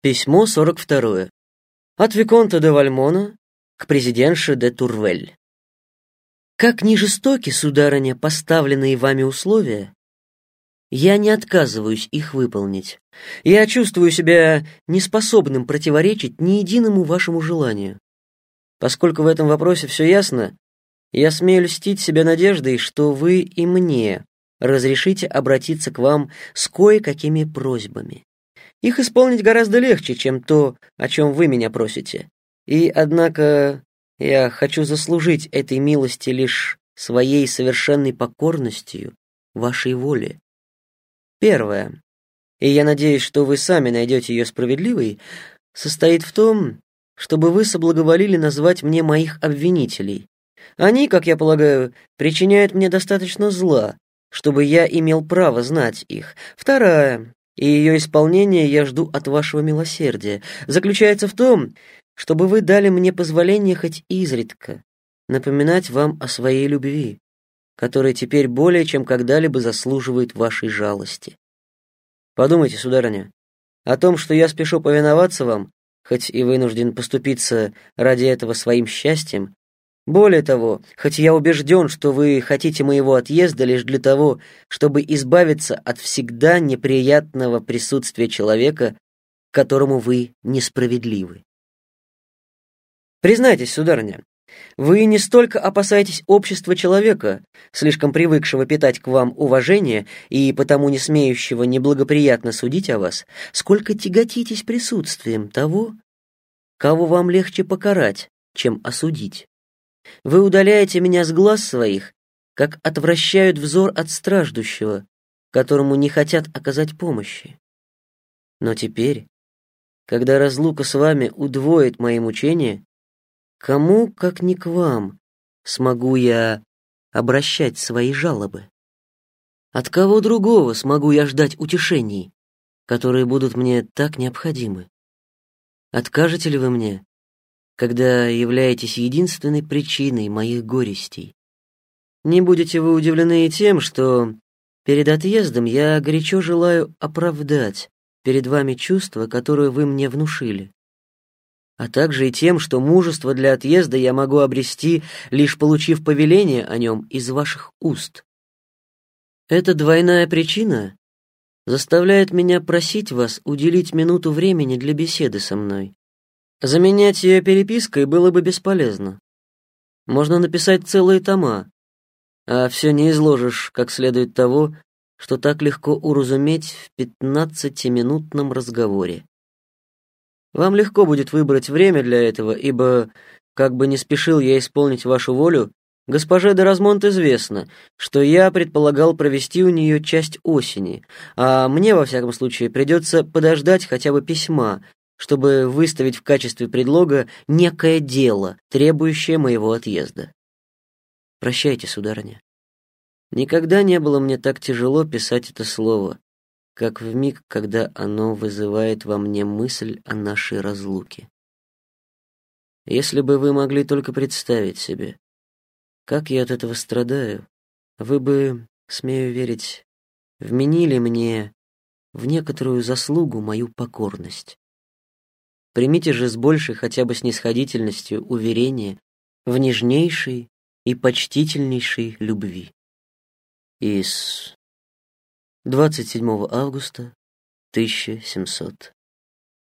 Письмо 42. От Виконта де Вальмона к президентше де Турвель. Как ни жестоки, сударыня, поставленные вами условия, я не отказываюсь их выполнить. Я чувствую себя неспособным противоречить ни единому вашему желанию. Поскольку в этом вопросе все ясно, я смею льстить себя надеждой, что вы и мне разрешите обратиться к вам с кое-какими просьбами. Их исполнить гораздо легче, чем то, о чем вы меня просите. И, однако, я хочу заслужить этой милости лишь своей совершенной покорностью вашей воле. Первое, и я надеюсь, что вы сами найдете ее справедливой, состоит в том, чтобы вы соблаговолили назвать мне моих обвинителей. Они, как я полагаю, причиняют мне достаточно зла, чтобы я имел право знать их. Вторая, и ее исполнение я жду от вашего милосердия, заключается в том, чтобы вы дали мне позволение хоть изредка напоминать вам о своей любви, которая теперь более чем когда-либо заслуживает вашей жалости. Подумайте, сударыня, о том, что я спешу повиноваться вам, хоть и вынужден поступиться ради этого своим счастьем, более того, хоть я убежден, что вы хотите моего отъезда лишь для того, чтобы избавиться от всегда неприятного присутствия человека, которому вы несправедливы. Признайтесь, сударыня, вы не столько опасаетесь общества человека, слишком привыкшего питать к вам уважение и потому не смеющего неблагоприятно судить о вас, сколько тяготитесь присутствием того, кого вам легче покарать, чем осудить. Вы удаляете меня с глаз своих, как отвращают взор от страждущего, которому не хотят оказать помощи. Но теперь, когда разлука с вами удвоит мои мучения, кому, как не к вам, смогу я обращать свои жалобы? От кого другого смогу я ждать утешений, которые будут мне так необходимы? Откажете ли вы мне, когда являетесь единственной причиной моих горестей. Не будете вы удивлены и тем, что перед отъездом я горячо желаю оправдать перед вами чувства, которые вы мне внушили, а также и тем, что мужество для отъезда я могу обрести, лишь получив повеление о нем из ваших уст. Эта двойная причина заставляет меня просить вас уделить минуту времени для беседы со мной. Заменять ее перепиской было бы бесполезно. Можно написать целые тома, а все не изложишь как следует того, что так легко уразуметь в пятнадцатиминутном разговоре. Вам легко будет выбрать время для этого, ибо, как бы не спешил я исполнить вашу волю, госпоже де Размонт известно, что я предполагал провести у нее часть осени, а мне, во всяком случае, придется подождать хотя бы письма, чтобы выставить в качестве предлога некое дело, требующее моего отъезда. Прощайте, сударыня. Никогда не было мне так тяжело писать это слово, как в миг, когда оно вызывает во мне мысль о нашей разлуке. Если бы вы могли только представить себе, как я от этого страдаю, вы бы, смею верить, вменили мне в некоторую заслугу мою покорность. Примите же с большей хотя бы снисходительностью уверение в нежнейшей и почтительнейшей любви. Из 27 августа 1700